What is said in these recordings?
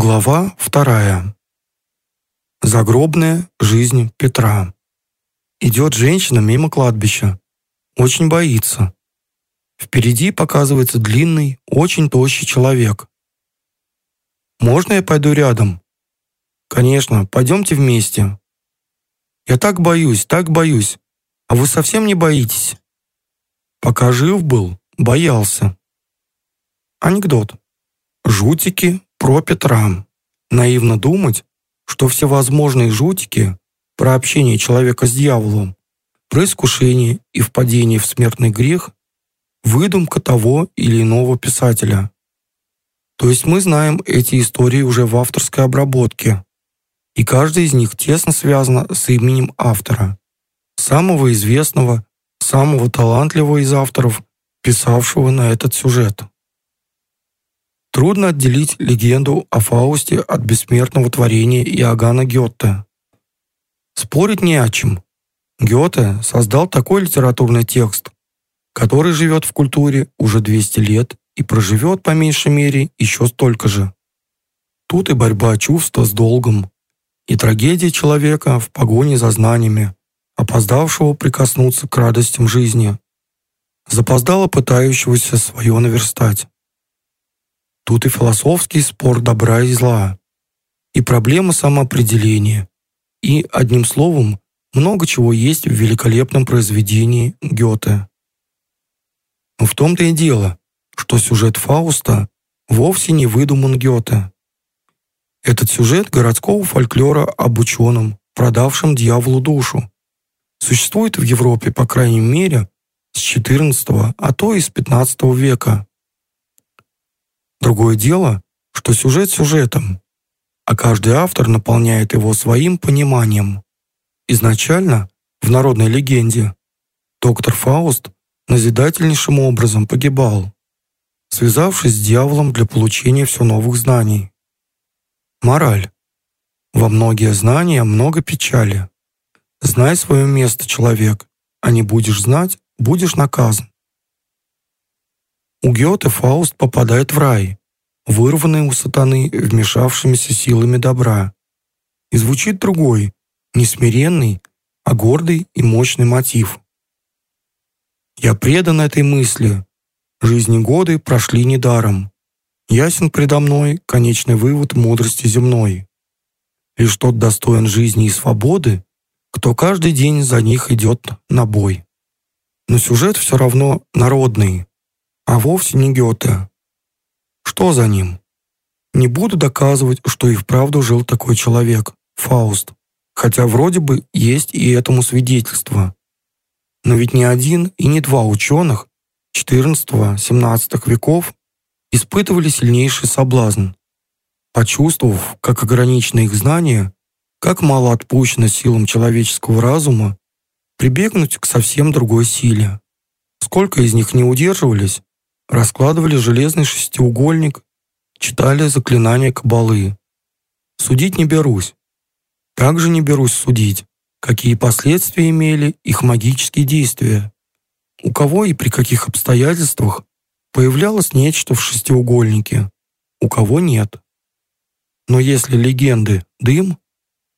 Глава вторая. Загробная жизнь Петра. Идет женщина мимо кладбища. Очень боится. Впереди показывается длинный, очень тощий человек. «Можно я пойду рядом?» «Конечно, пойдемте вместе». «Я так боюсь, так боюсь. А вы совсем не боитесь?» «Пока жив был, боялся». Анекдот. Жутики про Петра. Наивно думать, что всевозможные жутики про общение человека с дьяволом, про искушение и впадение в смертный грех – выдумка того или иного писателя. То есть мы знаем эти истории уже в авторской обработке, и каждая из них тесно связана с именем автора, самого известного, самого талантливого из авторов, писавшего на этот сюжет. Трудно отделить легенду о Фаусте от бессмертного творения Иоганна Гёте. Спорить не о чем. Гёте создал такой литературный текст, который живет в культуре уже 200 лет и проживет по меньшей мере еще столько же. Тут и борьба чувства с долгом, и трагедия человека в погоне за знаниями, опоздавшего прикоснуться к радостям жизни, запоздало пытающегося свое наверстать. Тут и философский спор добра и зла, и проблема самоопределения, и, одним словом, много чего есть в великолепном произведении Гёте. Но в том-то и дело, что сюжет Фауста вовсе не выдуман Гёте. Этот сюжет городского фольклора об ученом, продавшем дьяволу душу, существует в Европе, по крайней мере, с XIV, а то и с XV века. Другое дело, что сюжет сюжетом, а каждый автор наполняет его своим пониманием. Изначально, в народной легенде, доктор Фауст назидательнейшим образом погибал, связавшись с дьяволом для получения все новых знаний. Мораль. Во многие знания много печали. Знай свое место, человек, а не будешь знать, будешь наказан. У Гёте Фауст попадает в рай, вырванный у сатаны вмешавшимися силами добра. И звучит другой, не смиренный, а гордый и мощный мотив. Я предан этой мысли. Жизни годы прошли недаром. Ясен предо мной конечный вывод мудрости земной. Лишь тот достоин жизни и свободы, кто каждый день за них идет на бой. Но сюжет все равно народный, а вовсе не Гёте. Что за ним? Не буду доказывать, что и вправду жил такой человек, Фауст, хотя вроде бы есть и этому свидетельство. Но ведь не один и не два ученых XIV-XVII веков испытывали сильнейший соблазн. Почувствовав, как ограничены их знания, как мало отпущено силам человеческого разума, прибегнуть к совсем другой силе. Сколько из них не удерживались, раскладывали железный шестиугольник, читали заклинания кабалы. Судить не берусь. Также не берусь судить, какие последствия имели их магические действия. У кого и при каких обстоятельствах появлялось нечто в шестиугольнике, у кого нет. Но если легенды — дым,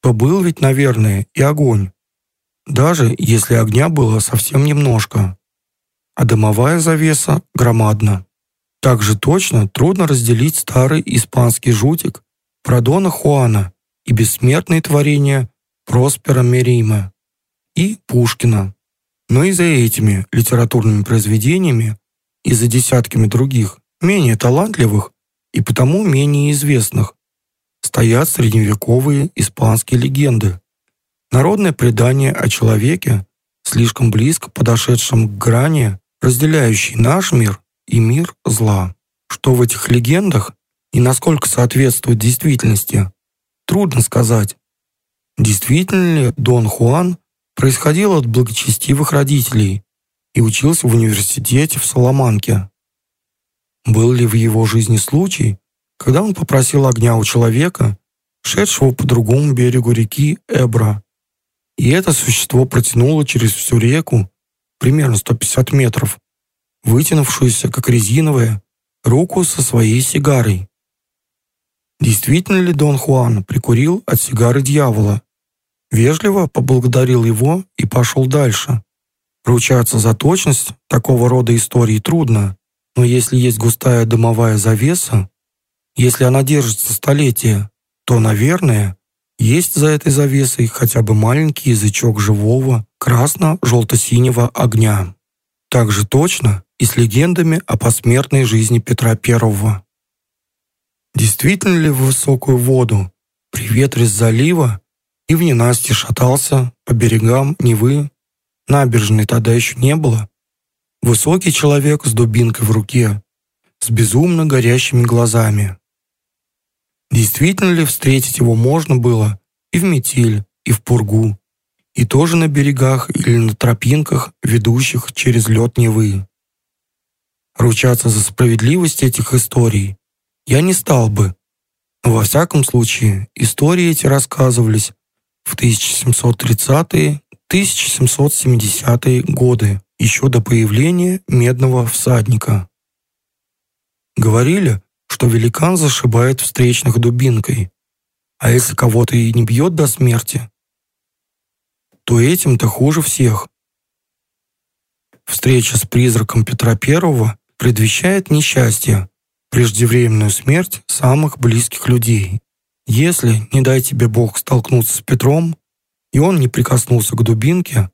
то был ведь, наверное, и огонь. Даже если огня было совсем немножко а дымовая завеса громадна. Также точно трудно разделить старый испанский жутик про Дона Хуана и бессмертные творения Проспера Мерима и Пушкина. Но и за этими литературными произведениями и за десятками других, менее талантливых и потому менее известных, стоят средневековые испанские легенды. Народное предание о человеке, слишком близко подошедшем к грани разделяющий наш мир и мир зла. Что в этих легендах и насколько соответствует действительности, трудно сказать. Действительно ли Дон Хуан происходил от благочестивых родителей и учился в университете в Саламанке? Был ли в его жизни случай, когда он попросил огня у человека, шедшего по другому берегу реки Эбра, и это существо протянуло через всю реку примерно 150 метров, вытянувшуюся, как резиновая, руку со своей сигарой. действительно ли Дон Хуан прикурил от сигары дьявола. Вежливо поблагодарил его и пошел дальше. Ручаться за точность такого рода истории трудно, но если есть густая дымовая завеса, если она держится столетия, то, наверное, есть за этой завесой хотя бы маленький язычок живого красно-желто-синего огня. Так же точно и с легендами о посмертной жизни Петра I. Действительно ли в высокую воду при ветре с залива и в ненасти шатался по берегам Невы? Набережной тогда еще не было. Высокий человек с дубинкой в руке, с безумно горящими глазами. Действительно ли встретить его можно было и в метель, и в пургу, и тоже на берегах или на тропинках, ведущих через лед Невы? Ручаться за справедливость этих историй я не стал бы. Но во всяком случае, истории эти рассказывались в 1730-1770-е годы, еще до появления медного всадника. Говорили, что великан зашибает встречных дубинкой, а если кого-то и не бьет до смерти, то этим-то хуже всех. Встреча с призраком Петра I предвещает несчастье, преждевременную смерть самых близких людей. Если, не дай тебе Бог, столкнуться с Петром, и он не прикоснулся к дубинке,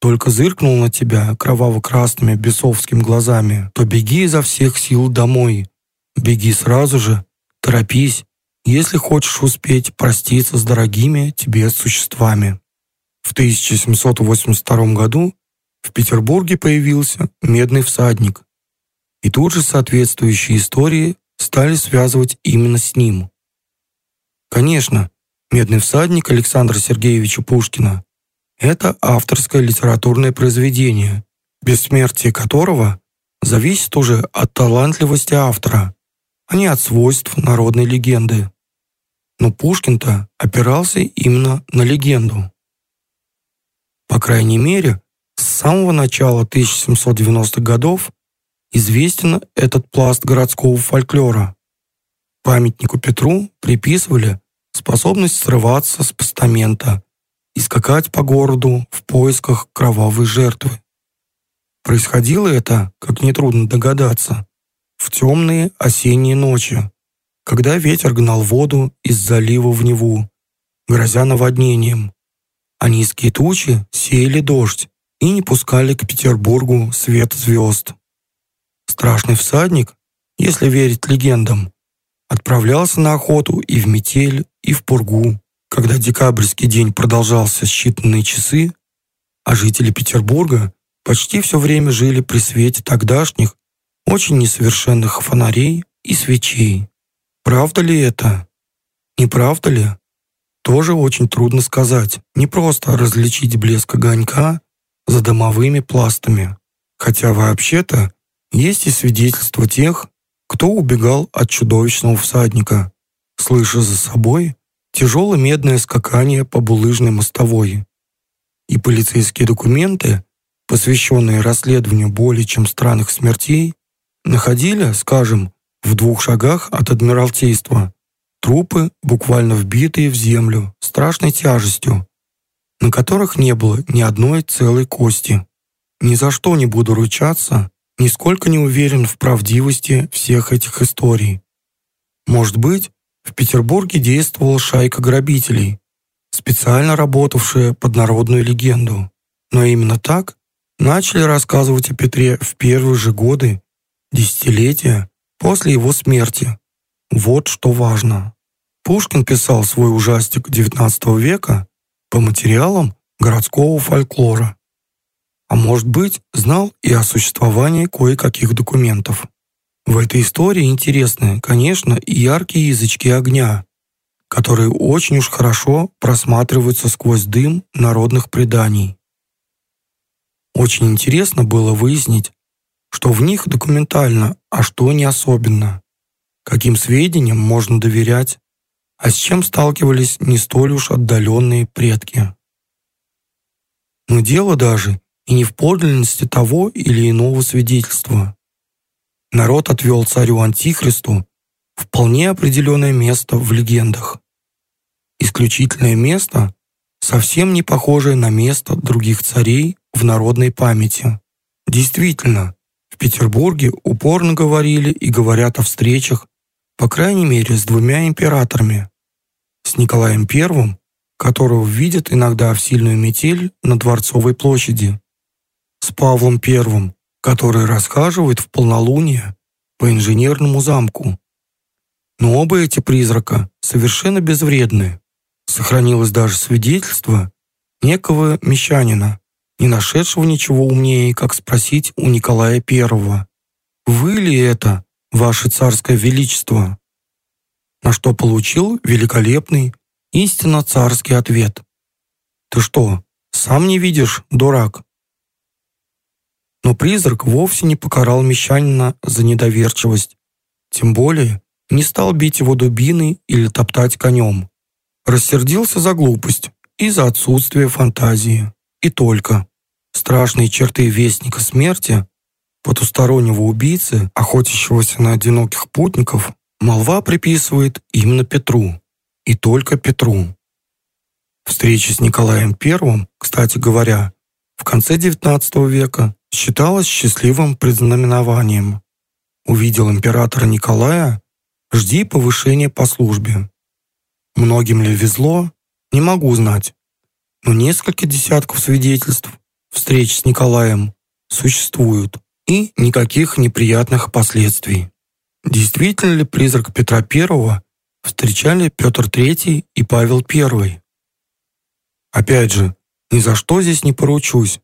только зыркнул на тебя кроваво-красными бесовскими глазами, то беги изо всех сил домой. Беги сразу же, торопись, если хочешь успеть проститься с дорогими тебе существами. В 1782 году в Петербурге появился медный всадник, и тут же соответствующие истории стали связывать именно с ним. Конечно, «Медный всадник» Александра Сергеевича Пушкина – это авторское литературное произведение, бессмертие которого зависит уже от талантливости автора, а не от свойств народной легенды. Но Пушкин-то опирался именно на легенду. По крайней мере, с самого начала 1790-х годов известен этот пласт городского фольклора. Памятнику Петру приписывали способность срываться с постамента и скакать по городу в поисках кровавой жертвы. Происходило это, как нетрудно догадаться, в темные осенние ночи, когда ветер гнал воду из залива в Неву, грозя наводнением, а низкие тучи сеяли дождь и не пускали к Петербургу свет звезд. Страшный всадник, если верить легендам, отправлялся на охоту и в метель, и в пургу. Когда декабрьский день продолжался считанные часы, а жители Петербурга почти все время жили при свете тогдашних, очень несовершенных фонарей и свечей. Правда ли это? Не правда ли? Тоже очень трудно сказать. Не просто различить блеск огонька за домовыми пластами. Хотя вообще-то есть и свидетельства тех, кто убегал от чудовищного всадника, слыша за собой тяжелое медное скакание по булыжной мостовой. И полицейские документы, посвященные расследованию более чем странных смертей, находили, скажем, в двух шагах от Адмиралтейства трупы, буквально вбитые в землю страшной тяжестью, на которых не было ни одной целой кости. Ни за что не буду ручаться, нисколько не уверен в правдивости всех этих историй. Может быть, в Петербурге действовала шайка грабителей, специально работавшая под народную легенду. Но именно так начали рассказывать о Петре в первые же годы, десятилетия после его смерти. Вот что важно. Пушкин писал свой ужастик XIX века по материалам городского фольклора а может быть, знал и о существовании кое-каких документов. В этой истории интересны, конечно, и яркие язычки огня, которые очень уж хорошо просматриваются сквозь дым народных преданий. Очень интересно было выяснить, что в них документально, а что не особенно, каким сведениям можно доверять, а с чем сталкивались не столь уж отдаленные предки. Но дело даже и не в подлинности того или иного свидетельства. Народ отвел царю Антихристу вполне определенное место в легендах. Исключительное место, совсем не похожее на место других царей в народной памяти. Действительно, в Петербурге упорно говорили и говорят о встречах, по крайней мере, с двумя императорами. С Николаем I, которого видят иногда в сильную метель на Дворцовой площади, с Павлом I, который расхаживает в полнолуние по инженерному замку. Но оба эти призрака совершенно безвредны. Сохранилось даже свидетельство некого мещанина, не нашедшего ничего умнее, как спросить у Николая I, «Вы ли это, ваше царское величество?» На что получил великолепный, истинно царский ответ. «Ты что, сам не видишь, дурак?» Но призрак вовсе не покарал мещанина за недоверчивость, тем более не стал бить его дубиной или топтать конем. Рассердился за глупость и за отсутствие фантазии. И только. Страшные черты вестника смерти, потустороннего убийцы, охотящегося на одиноких путников, молва приписывает именно Петру. И только Петру. Встреча с Николаем I, кстати говоря, в конце XIX века считалась счастливым предзнаменованием. Увидел императора Николая, жди повышения по службе. Многим ли везло, не могу знать, но несколько десятков свидетельств встреч с Николаем существуют и никаких неприятных последствий. Действительно ли призрак Петра I встречали Петр III и Павел I? Опять же, ни за что здесь не поручусь,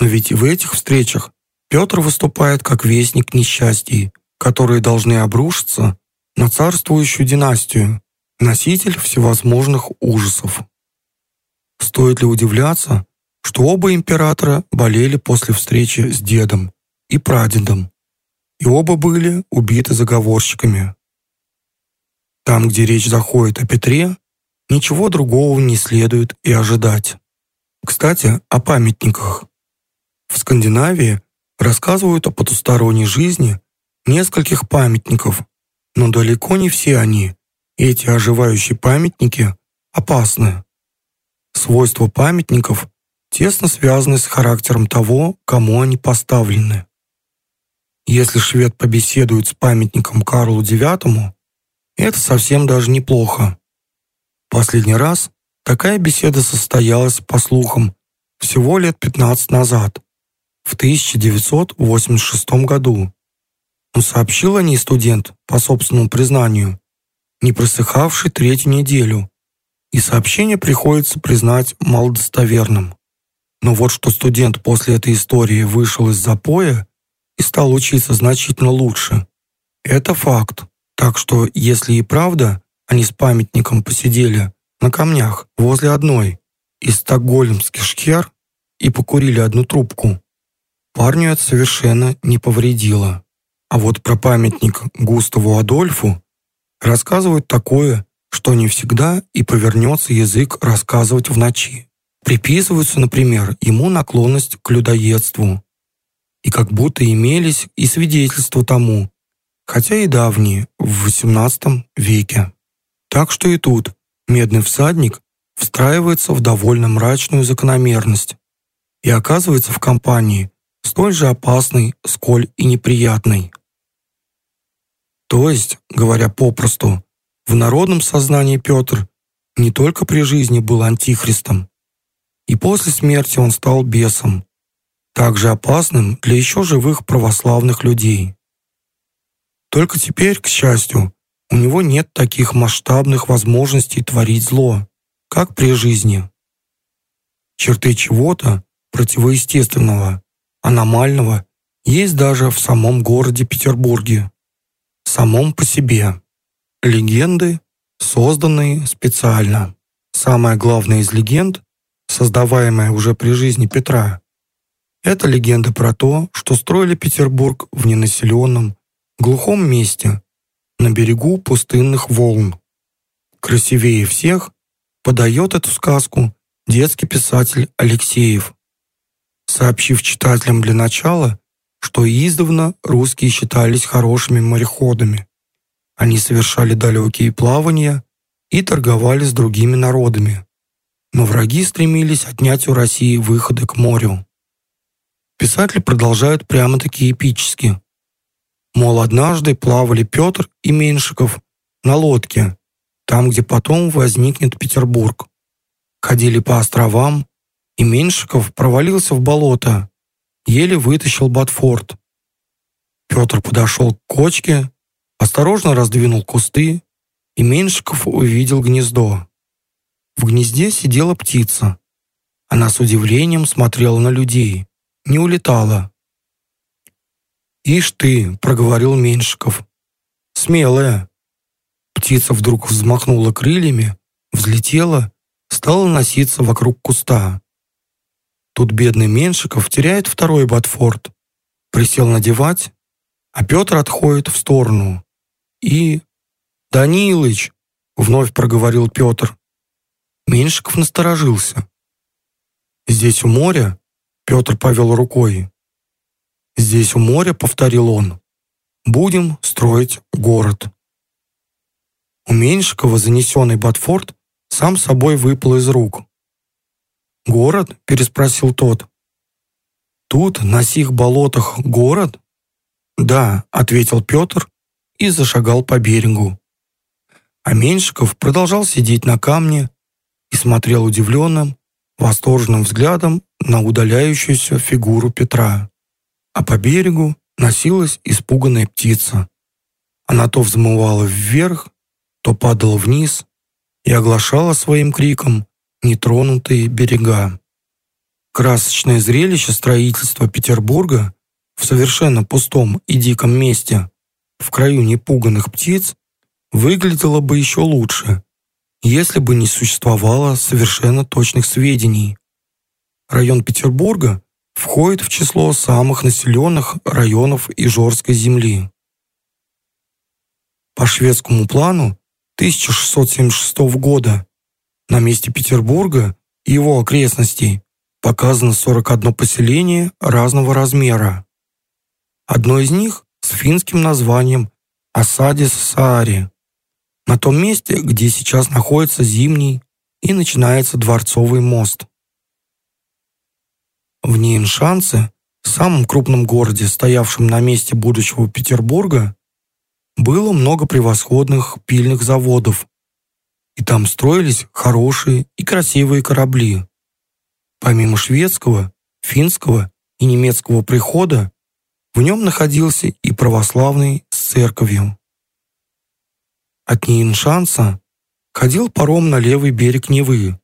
но ведь и в этих встречах Петр выступает как вестник несчастий, которые должны обрушиться на царствующую династию, носитель всевозможных ужасов. Стоит ли удивляться, что оба императора болели после встречи с дедом и прадедом, и оба были убиты заговорщиками. Там, где речь заходит о Петре, ничего другого не следует и ожидать. Кстати, о памятниках. В Скандинавии рассказывают о потусторонней жизни нескольких памятников, но далеко не все они эти оживающие памятники опасны. Свойства памятников тесно связаны с характером того, кому они поставлены. Если швед побеседует с памятником Карлу IX, это совсем даже неплохо. Последний раз такая беседа состоялась, по слухам, всего лет 15 назад, в 1986 году. Он сообщил о ней студент, по собственному признанию, не просыхавший третью неделю, и сообщение приходится признать малодостоверным. Но вот что студент после этой истории вышел из запоя и стал учиться значительно лучше. Это факт. Так что, если и правда они с памятником посидели на камнях возле одной из стокгольмских шкер и покурили одну трубку, парню это совершенно не повредило. А вот про памятник Густаву Адольфу рассказывают такое, что не всегда и повернется язык рассказывать в ночи. Приписываются, например, ему наклонность к людоедству. И как будто имелись и свидетельства тому, хотя и давние, в XVIII веке. Так что и тут медный всадник встраивается в довольно мрачную закономерность и оказывается в компании столь же опасной, сколь и неприятной. То есть, говоря попросту, в народном сознании Петр не только при жизни был антихристом, и после смерти он стал бесом, также опасным для еще живых православных людей. Только теперь, к счастью, у него нет таких масштабных возможностей творить зло, как при жизни. Черты чего-то противоестественного, аномального есть даже в самом городе Петербурге самом по себе. Легенды, созданные специально. Самая главная из легенд, создаваемая уже при жизни Петра, это легенда про то, что строили Петербург в ненаселенном, глухом месте, на берегу пустынных волн. Красивее всех подает эту сказку детский писатель Алексеев, сообщив читателям для начала, что издавна русские считались хорошими мореходами Они совершали далекие плавания и торговали с другими народами. Но враги стремились отнять у России выходы к морю. Писатель продолжает прямо-таки эпически. Мол, однажды плавали Петр и Меньшиков на лодке, там, где потом возникнет Петербург. Ходили по островам, и Меньшиков провалился в болото, еле вытащил Батфорд. Петр подошел к кочке, осторожно раздвинул кусты, и Меньшиков увидел гнездо. В гнезде сидела птица. Она с удивлением смотрела на людей, не улетала. «Ишь ты!» — проговорил Меньшиков. «Смелая!» Птица вдруг взмахнула крыльями, взлетела, стала носиться вокруг куста. Тут бедный Меньшиков теряет второй Батфорд. Присел надевать, а Петр отходит в сторону. И... «Данилыч!» — вновь проговорил Петр. Меньшиков насторожился. «Здесь у моря?» — Петр повел рукой. «Здесь у моря», — повторил он, — «будем строить город». У Меньшикова занесенный Батфорд сам собой выпал из рук. «Город?» — переспросил тот. «Тут, на сих болотах, город?» «Да», — ответил Петр и зашагал по берегу. А Меньшиков продолжал сидеть на камне и смотрел удивленным, восторженным взглядом на удаляющуюся фигуру Петра а по берегу носилась испуганная птица. Она то взмывала вверх, то падала вниз и оглашала своим криком нетронутые берега. Красочное зрелище строительства Петербурга в совершенно пустом и диком месте, в краю непуганных птиц, выглядело бы еще лучше, если бы не существовало совершенно точных сведений. Район Петербурга входит в число самых населенных районов Ижорской земли. По шведскому плану 1676 года на месте Петербурга и его окрестностей показано 41 поселение разного размера. Одно из них с финским названием Асадис-Саари, на том месте, где сейчас находится Зимний и начинается Дворцовый мост. В Нейншанце, самом крупном городе, стоявшем на месте будущего Петербурга, было много превосходных пильных заводов, и там строились хорошие и красивые корабли. Помимо шведского, финского и немецкого прихода, в нем находился и православный с церковью. От Нейншанса ходил паром на левый берег Невы,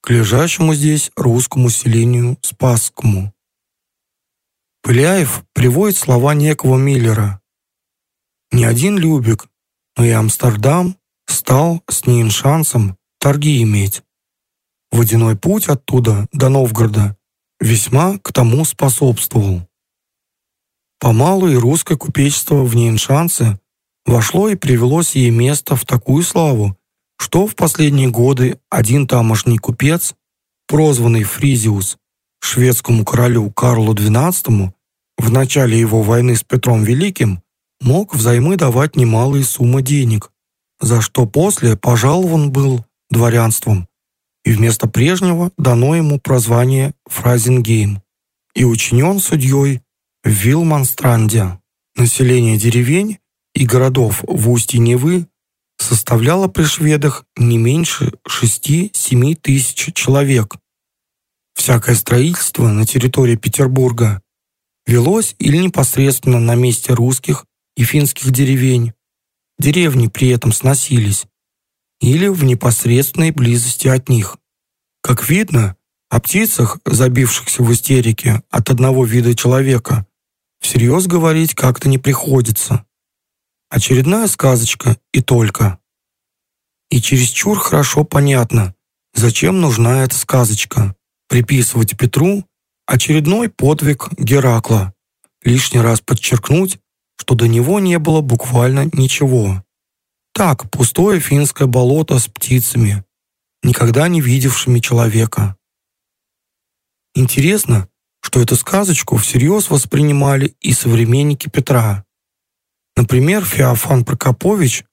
к лежащему здесь русскому селению Спасскому. Пыляев приводит слова некого Миллера. «Не один Любик, но и Амстердам стал с шансом торги иметь. Водяной путь оттуда до Новгорода весьма к тому способствовал. Помалу и русское купечество в Нейншансе вошло и привело сие место в такую славу, что в последние годы один тамошний купец, прозванный Фризиус, шведскому королю Карлу XII, в начале его войны с Петром Великим, мог взаймы давать немалые суммы денег, за что после пожалован был дворянством, и вместо прежнего дано ему прозвание Фразингейм, и учинен судьей в Вилманстранде. Население деревень и городов в устье Невы составляла при шведах не меньше 6-7 тысяч человек. Всякое строительство на территории Петербурга велось или непосредственно на месте русских и финских деревень, деревни при этом сносились, или в непосредственной близости от них. Как видно, о птицах, забившихся в истерике от одного вида человека, всерьез говорить как-то не приходится. Очередная сказочка и только. И чересчур хорошо понятно, зачем нужна эта сказочка. Приписывать Петру очередной подвиг Геракла. Лишний раз подчеркнуть, что до него не было буквально ничего. Так, пустое финское болото с птицами, никогда не видевшими человека. Интересно, что эту сказочку всерьез воспринимали и современники Петра. Например, Феофан Прокопович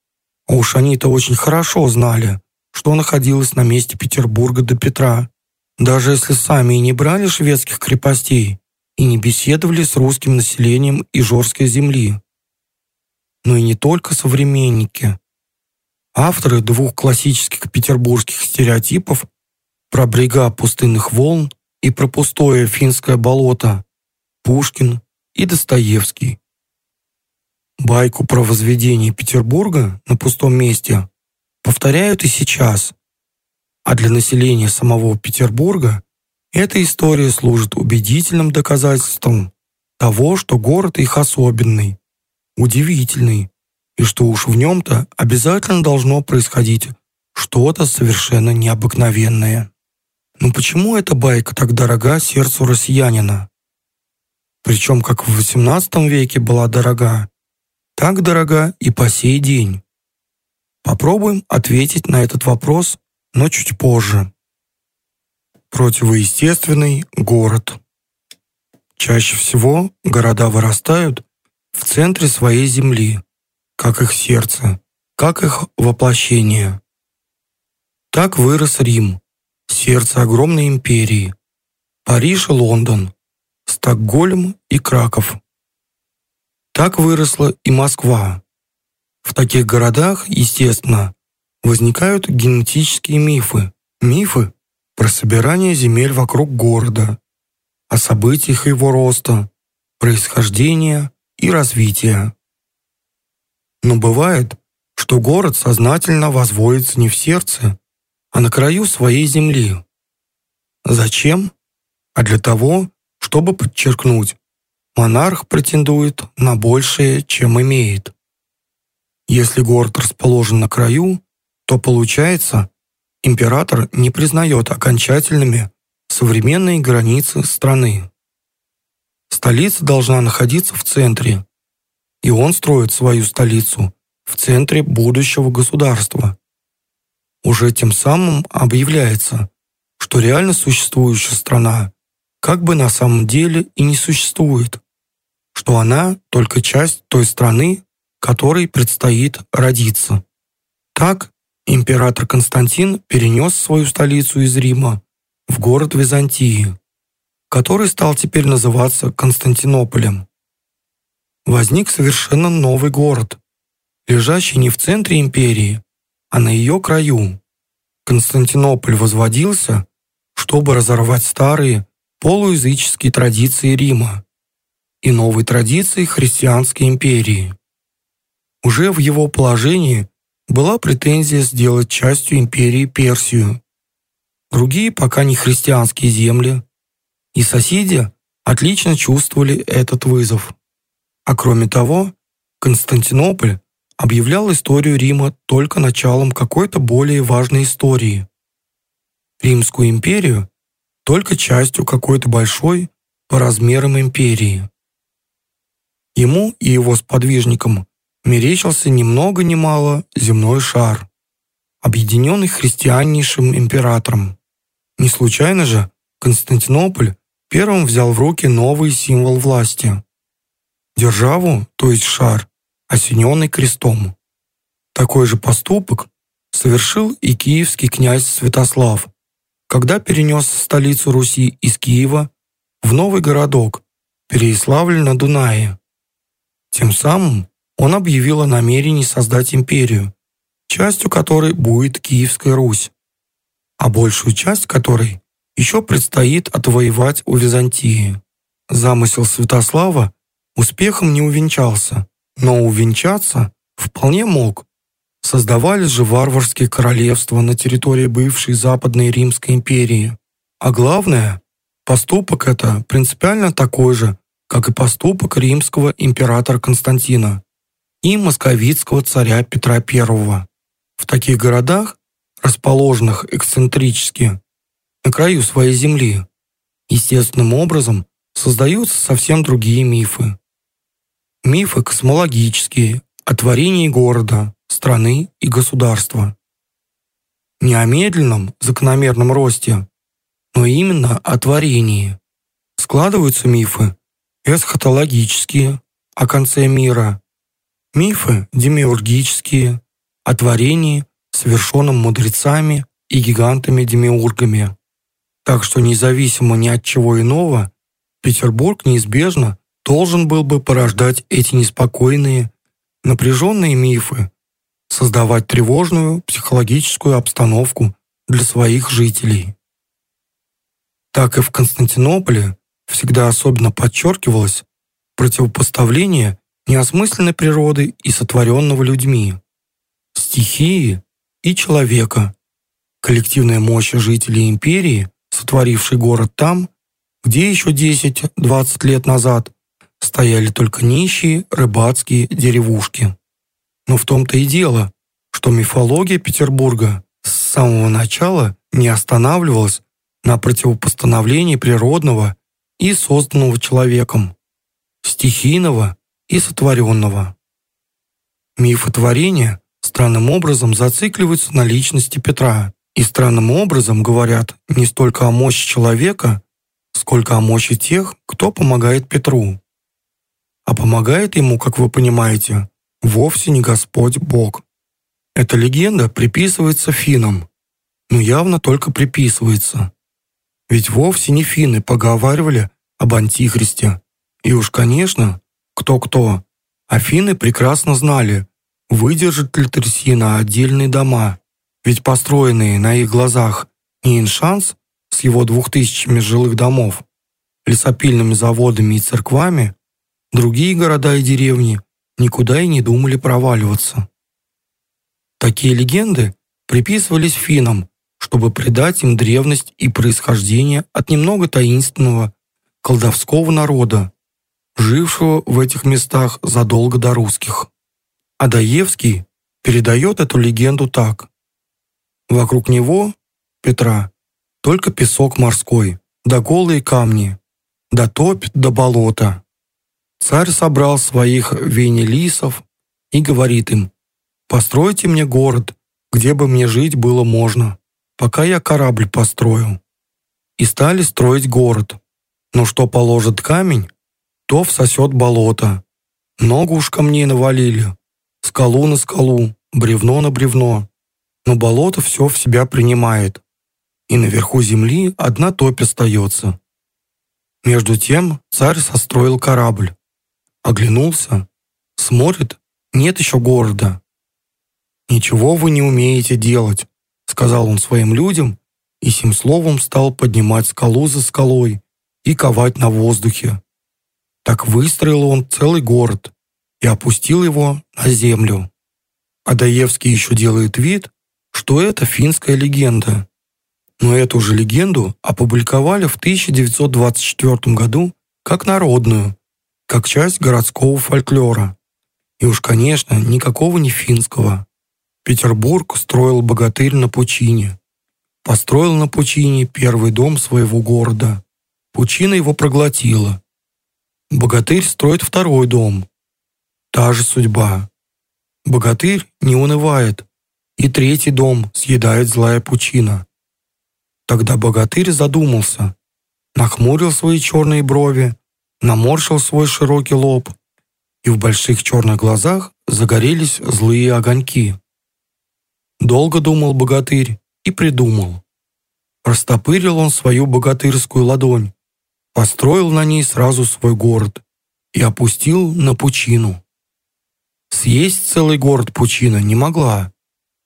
А уж они-то очень хорошо знали, что находилось на месте Петербурга до Петра, даже если сами и не брали шведских крепостей и не беседовали с русским населением Ижорской земли. Но и не только современники. Авторы двух классических петербургских стереотипов про брега пустынных волн и про пустое финское болото Пушкин и Достоевский. Байку про возведение Петербурга на пустом месте повторяют и сейчас. А для населения самого Петербурга эта история служит убедительным доказательством того, что город их особенный, удивительный, и что уж в нем-то обязательно должно происходить что-то совершенно необыкновенное. Но почему эта байка так дорога сердцу россиянина? Причем как в XVIII веке была дорога, так дорога и по сей день. Попробуем ответить на этот вопрос, но чуть позже. Противоестественный город. Чаще всего города вырастают в центре своей земли, как их сердце, как их воплощение. Так вырос Рим, сердце огромной империи, Париж и Лондон, Стокгольм и Краков. Так выросла и Москва, в таких городах, естественно, возникают генетические мифы. Мифы про собирание земель вокруг города, о событиях его роста, происхождения и развития. Но бывает, что город сознательно возводится не в сердце, а на краю своей земли. Зачем? А для того, чтобы подчеркнуть, монарх претендует на большее, чем имеет. Если город расположен на краю, то получается, император не признает окончательными современные границы страны. Столица должна находиться в центре, и он строит свою столицу в центре будущего государства. Уже тем самым объявляется, что реально существующая страна как бы на самом деле и не существует, что она только часть той страны, которой предстоит родиться. Так император Константин перенес свою столицу из Рима в город Византии, который стал теперь называться Константинополем. Возник совершенно новый город, лежащий не в центре империи, а на ее краю. Константинополь возводился, чтобы разорвать старые полуязыческие традиции Рима и новые традиции христианской империи. Уже в его положении была претензия сделать частью империи Персию. Другие пока не христианские земли. И соседи отлично чувствовали этот вызов. А кроме того, Константинополь объявлял историю Рима только началом какой-то более важной истории. Римскую империю только частью какой-то большой по размерам империи. Ему и его сподвижникам мерещился ни много ни мало земной шар, объединенный христианнейшим императором. Не случайно же Константинополь первым взял в руки новый символ власти – державу, то есть шар, осененный крестом. Такой же поступок совершил и киевский князь Святослав, когда перенес столицу Руси из Киева в новый городок Переяславль на Дунае. Тем самым он объявил о намерении создать империю, частью которой будет Киевская Русь, а большую часть которой еще предстоит отвоевать у Византии. Замысел Святослава успехом не увенчался, но увенчаться вполне мог. Создавались же варварские королевства на территории бывшей Западной Римской империи. А главное, поступок это принципиально такой же, как и поступок римского императора Константина и московитского царя Петра I. В таких городах, расположенных эксцентрически, на краю своей земли, естественным образом создаются совсем другие мифы. Мифы космологические, о творении города, страны и государства. Не о медленном, закономерном росте, но именно о творении. Складываются мифы эсхатологические, о конце мира, Мифы демиургические, о творении, совершенном мудрецами и гигантами-демиургами. Так что независимо ни от чего иного, Петербург неизбежно должен был бы порождать эти неспокойные, напряженные мифы, создавать тревожную психологическую обстановку для своих жителей. Так и в Константинополе всегда особенно подчеркивалось противопоставление неосмысленной природы и сотворенного людьми, стихии и человека, коллективная мощь жителей империи, сотворившей город там, где еще 10-20 лет назад стояли только нищие рыбацкие деревушки. Но в том-то и дело, что мифология Петербурга с самого начала не останавливалась на противопостановлении природного и созданного человеком, стихийного и сотворенного. Мифотворение странным образом зацикливаются на личности Петра и странным образом говорят не столько о мощи человека, сколько о мощи тех, кто помогает Петру. А помогает ему, как вы понимаете, вовсе не Господь Бог. Эта легенда приписывается финнам, но явно только приписывается. Ведь вовсе не финны поговаривали об Антихристе. И уж, конечно, кто-кто, Афины прекрасно знали, выдержит ли трясина отдельные дома, ведь построенные на их глазах не Иншанс с его двух тысячами жилых домов, лесопильными заводами и церквами, другие города и деревни никуда и не думали проваливаться. Такие легенды приписывались финнам, чтобы придать им древность и происхождение от немного таинственного колдовского народа, жившего в этих местах задолго до русских. Адаевский передает эту легенду так. Вокруг него, Петра, только песок морской, да голые камни, да топь, да болото. Царь собрал своих венелисов и говорит им, «Постройте мне город, где бы мне жить было можно, пока я корабль построю». И стали строить город. Но что положит камень, то всосет болото. Ногу уж камней навалили, скалу на скалу, бревно на бревно. Но болото все в себя принимает. И наверху земли одна топь остается. Между тем царь состроил корабль. Оглянулся, смотрит, нет еще города. «Ничего вы не умеете делать», — сказал он своим людям, и сим словом стал поднимать скалу за скалой и ковать на воздухе. Так выстроил он целый город и опустил его на землю. Адаевский еще делает вид, что это финская легенда. Но эту же легенду опубликовали в 1924 году как народную, как часть городского фольклора. И уж, конечно, никакого не финского. Петербург строил богатырь на пучине. Построил на пучине первый дом своего города. Пучина его проглотила. Богатырь строит второй дом. Та же судьба. Богатырь не унывает, и третий дом съедает злая пучина. Тогда богатырь задумался, нахмурил свои черные брови, наморщил свой широкий лоб, и в больших черных глазах загорелись злые огоньки. Долго думал богатырь и придумал. Растопырил он свою богатырскую ладонь, построил на ней сразу свой город и опустил на пучину. Съесть целый город пучина не могла.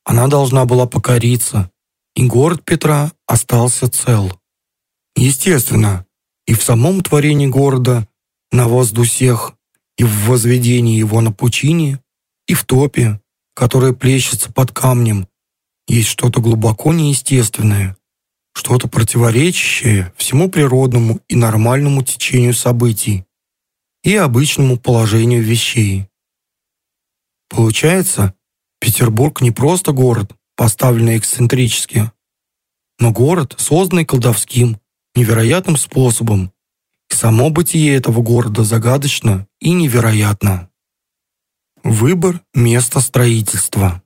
Она должна была покориться, и город Петра остался цел. Естественно, и в самом творении города, на воздусех, и в возведении его на пучине, и в топе, которая плещется под камнем, есть что-то глубоко неестественное, что-то противоречащее всему природному и нормальному течению событий и обычному положению вещей. Получается, Петербург не просто город, поставленный эксцентрически, но город, созданный колдовским, невероятным способом, и само бытие этого города загадочно и невероятно. Выбор места строительства.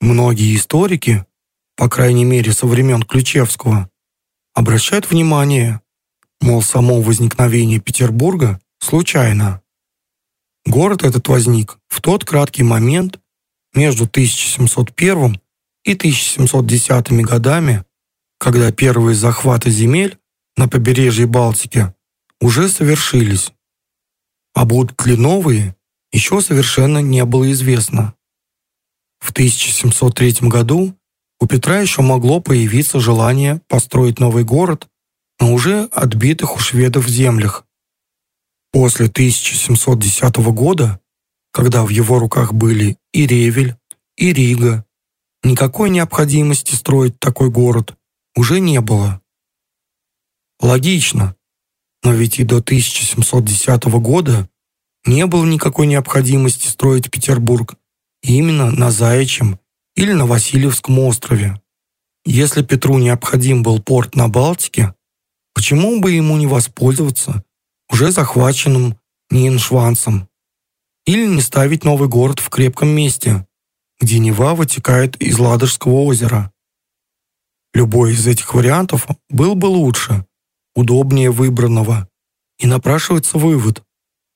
Многие историки по крайней мере со времен Ключевского, обращают внимание, мол, само возникновение Петербурга случайно. Город этот возник в тот краткий момент, между 1701 и 1710 годами, когда первые захваты земель на побережье Балтики уже совершились. А будут ли новые, еще совершенно не было известно. В 1703 году у Петра еще могло появиться желание построить новый город на уже отбитых у шведов землях. После 1710 года, когда в его руках были и Ревель, и Рига, никакой необходимости строить такой город уже не было. Логично, но ведь и до 1710 года не было никакой необходимости строить Петербург именно на Заячьем или на Васильевском острове. Если Петру необходим был порт на Балтике, почему бы ему не воспользоваться уже захваченным Ниншвансом? Или не ставить новый город в крепком месте, где Нева вытекает из Ладожского озера? Любой из этих вариантов был бы лучше, удобнее выбранного, и напрашивается вывод,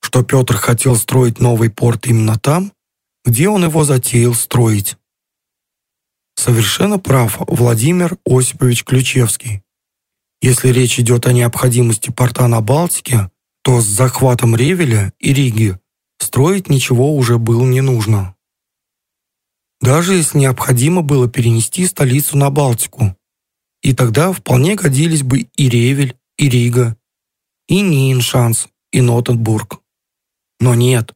что Петр хотел строить новый порт именно там, где он его затеял строить. Совершенно прав Владимир Осипович Ключевский. Если речь идет о необходимости порта на Балтике, то с захватом Ревеля и Риги строить ничего уже было не нужно. Даже если необходимо было перенести столицу на Балтику, и тогда вполне годились бы и Ревель, и Рига, и Ниншанс, и Нотенбург. Но нет,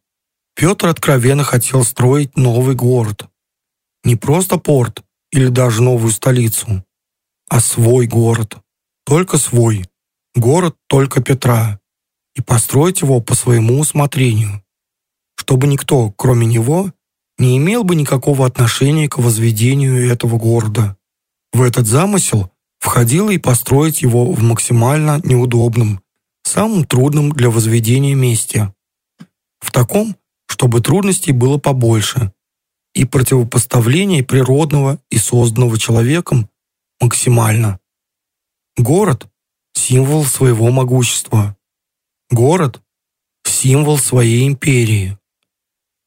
Петр откровенно хотел строить новый город. Не просто порт или даже новую столицу, а свой город. Только свой. Город только Петра. И построить его по своему усмотрению. Чтобы никто, кроме него, не имел бы никакого отношения к возведению этого города. В этот замысел входило и построить его в максимально неудобном, самом трудном для возведения месте. В таком, чтобы трудностей было побольше, и противопоставление природного и созданного человеком максимально. Город – символ своего могущества. Город – символ своей империи.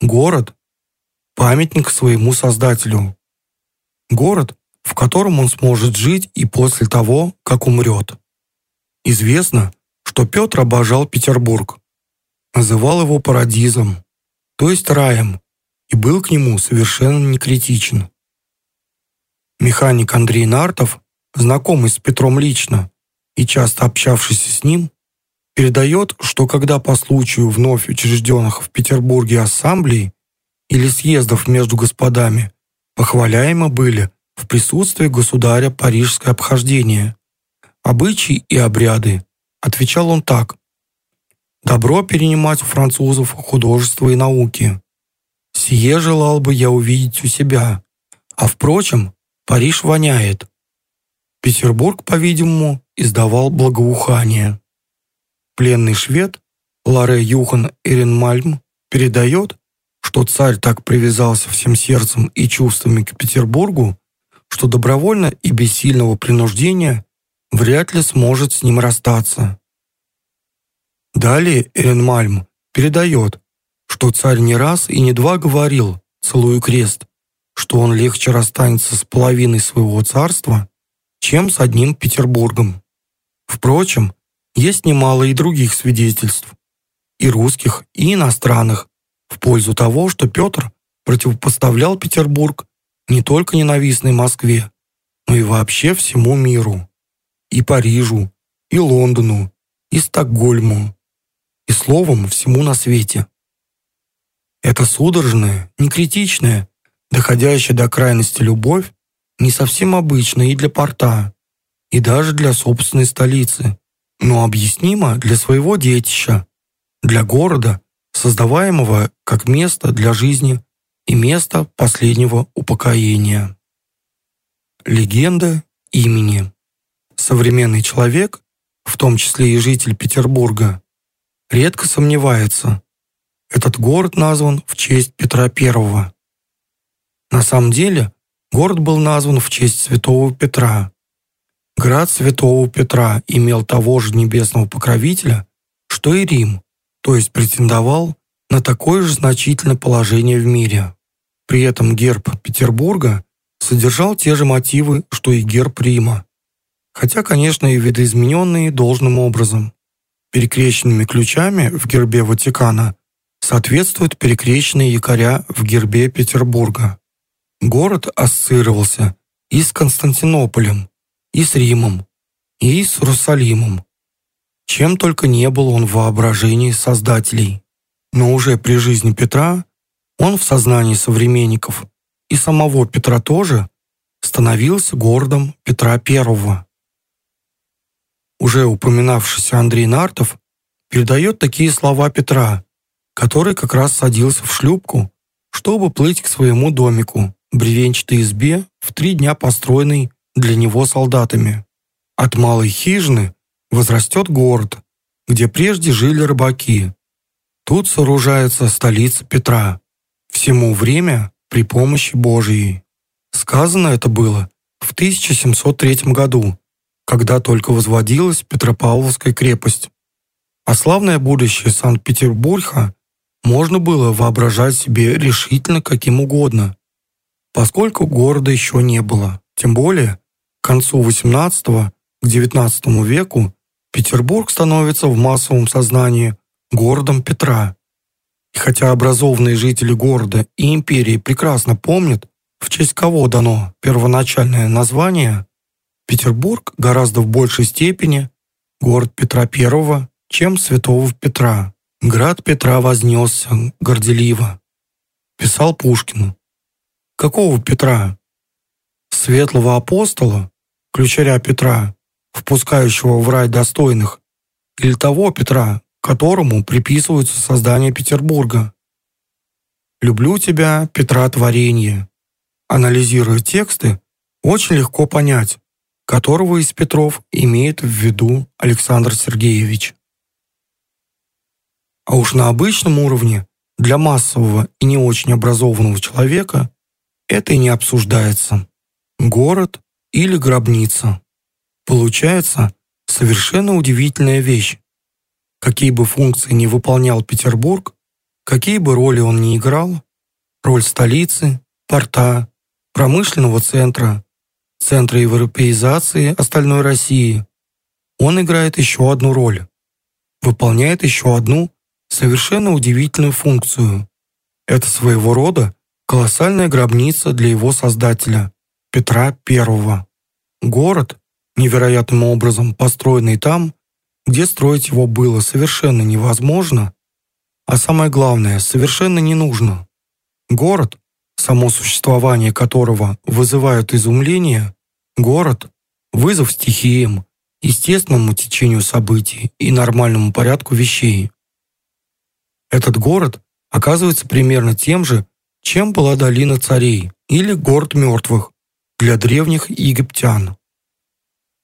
Город – памятник своему создателю. Город, в котором он сможет жить и после того, как умрет. Известно, что Петр обожал Петербург, называл его парадизом, то есть раем, и был к нему совершенно не критичен. Механик Андрей Нартов, знакомый с Петром лично и часто общавшийся с ним, передает, что когда по случаю вновь учрежденных в Петербурге ассамблей или съездов между господами похваляемо были в присутствии государя парижское обхождение, обычаи и обряды, отвечал он так. Добро перенимать у французов художество и науки. Сие желал бы я увидеть у себя. А впрочем, Париж воняет. Петербург, по-видимому, издавал благоухание. Пленный швед Ларе Юхан Эренмальм передает, что царь так привязался всем сердцем и чувствами к Петербургу, что добровольно и без сильного принуждения вряд ли сможет с ним расстаться. Далее Эренмальм передает, что царь не раз и не два говорил, целую крест, что он легче расстанется с половиной своего царства, чем с одним Петербургом. Впрочем, есть немало и других свидетельств, и русских, и иностранных, в пользу того, что Петр противопоставлял Петербург не только ненавистной Москве, но и вообще всему миру, и Парижу, и Лондону, и Стокгольму, и словом всему на свете. Это судорожная, некритичная, доходящая до крайности любовь не совсем обычная и для порта, и даже для собственной столицы, но объяснима для своего детища, для города, создаваемого как место для жизни и место последнего упокоения. Легенда имени. Современный человек, в том числе и житель Петербурга, редко сомневается. Этот город назван в честь Петра I. На самом деле, город был назван в честь святого Петра. Град святого Петра имел того же небесного покровителя, что и Рим, то есть претендовал на такое же значительное положение в мире. При этом герб Петербурга содержал те же мотивы, что и герб Рима. Хотя, конечно, и видоизмененные должным образом. Перекрещенными ключами в гербе Ватикана соответствуют перекрещенные якоря в гербе Петербурга. Город ассоциировался и с Константинополем, и с Римом, и с Иерусалимом. Чем только не был он в воображении создателей. Но уже при жизни Петра он в сознании современников и самого Петра тоже становился городом Петра I. Уже упоминавшийся Андрей Нартов передает такие слова Петра, который как раз садился в шлюпку, чтобы плыть к своему домику, бревенчатой избе, в три дня построенной для него солдатами. От малой хижины возрастет город, где прежде жили рыбаки. Тут сооружается столица Петра. Всему время при помощи Божией. Сказано это было в 1703 году, когда только возводилась Петропавловская крепость. А славное будущее Санкт-Петербурга можно было воображать себе решительно каким угодно, поскольку города еще не было. Тем более, к концу XVIII к XIX веку Петербург становится в массовом сознании городом Петра. И хотя образованные жители города и империи прекрасно помнят, в честь кого дано первоначальное название, Петербург гораздо в большей степени город Петра I, чем Святого Петра. Град Петра вознесся горделиво. Писал Пушкин. Какого Петра? Светлого апостола, ключаря Петра, впускающего в рай достойных, или того Петра, которому приписывается создание Петербурга. «Люблю тебя, Петра творение». Анализируя тексты, очень легко понять, которого из Петров имеет в виду Александр Сергеевич. А уж на обычном уровне для массового и не очень образованного человека это и не обсуждается. Город или гробница. Получается совершенно удивительная вещь. Какие бы функции ни выполнял Петербург, какие бы роли он ни играл, роль столицы, порта, промышленного центра, центра европеизации остальной России, он играет еще одну роль, выполняет еще одну совершенно удивительную функцию. Это своего рода колоссальная гробница для его создателя, Петра I. Город, невероятным образом построенный там, где строить его было совершенно невозможно, а самое главное, совершенно не нужно. Город, само существование которого вызывает изумление, город, вызов стихиям, естественному течению событий и нормальному порядку вещей. Этот город оказывается примерно тем же, чем была долина царей или город мертвых для древних египтян.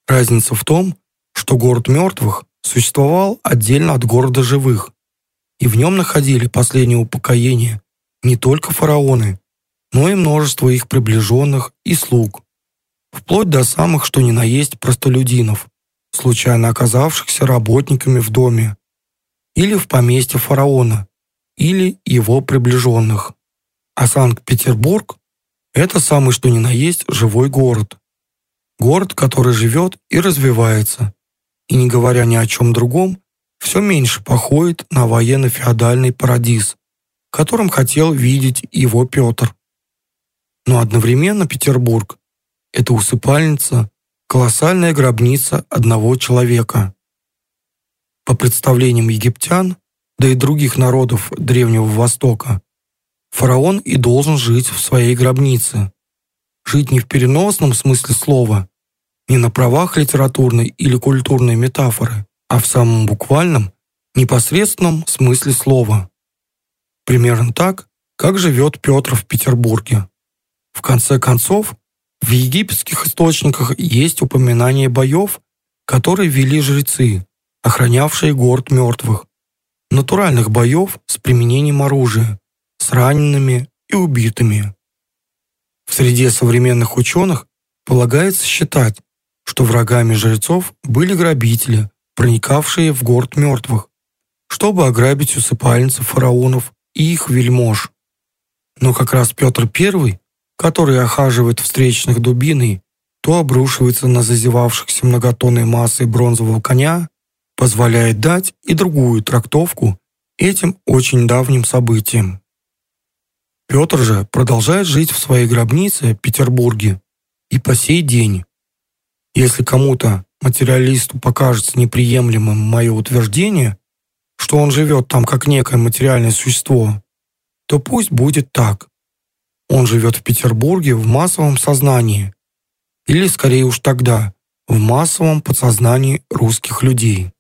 Разница в том, что город мертвых существовал отдельно от города живых, и в нем находили последнее упокоение не только фараоны, но и множество их приближенных и слуг, вплоть до самых что ни на есть простолюдинов, случайно оказавшихся работниками в доме или в поместье фараона, или его приближенных. А Санкт-Петербург – это самый что ни на есть живой город. Город, который живет и развивается, и не говоря ни о чем другом, все меньше походит на военно-феодальный парадиз, которым хотел видеть его Петр. Но одновременно Петербург – это усыпальница, колоссальная гробница одного человека. По представлениям египтян, да и других народов Древнего Востока, фараон и должен жить в своей гробнице. Жить не в переносном смысле слова, не на правах литературной или культурной метафоры, а в самом буквальном, непосредственном смысле слова. Примерно так, как живет Петр в Петербурге. В конце концов, в египетских источниках есть упоминание боев, которые вели жрецы, охранявшие город мертвых, натуральных боев с применением оружия, с ранеными и убитыми. В среде современных ученых полагается считать, что врагами жрецов были грабители, проникавшие в город мертвых, чтобы ограбить усыпальницы фараонов и их вельмож. Но как раз Петр I, который охаживает встречных дубиной, то обрушивается на зазевавшихся многотонной массой бронзового коня, позволяет дать и другую трактовку этим очень давним событиям. Петр же продолжает жить в своей гробнице в Петербурге и по сей день. Если кому-то, материалисту, покажется неприемлемым мое утверждение, что он живет там как некое материальное существо, то пусть будет так. Он живет в Петербурге в массовом сознании, или скорее уж тогда, в массовом подсознании русских людей.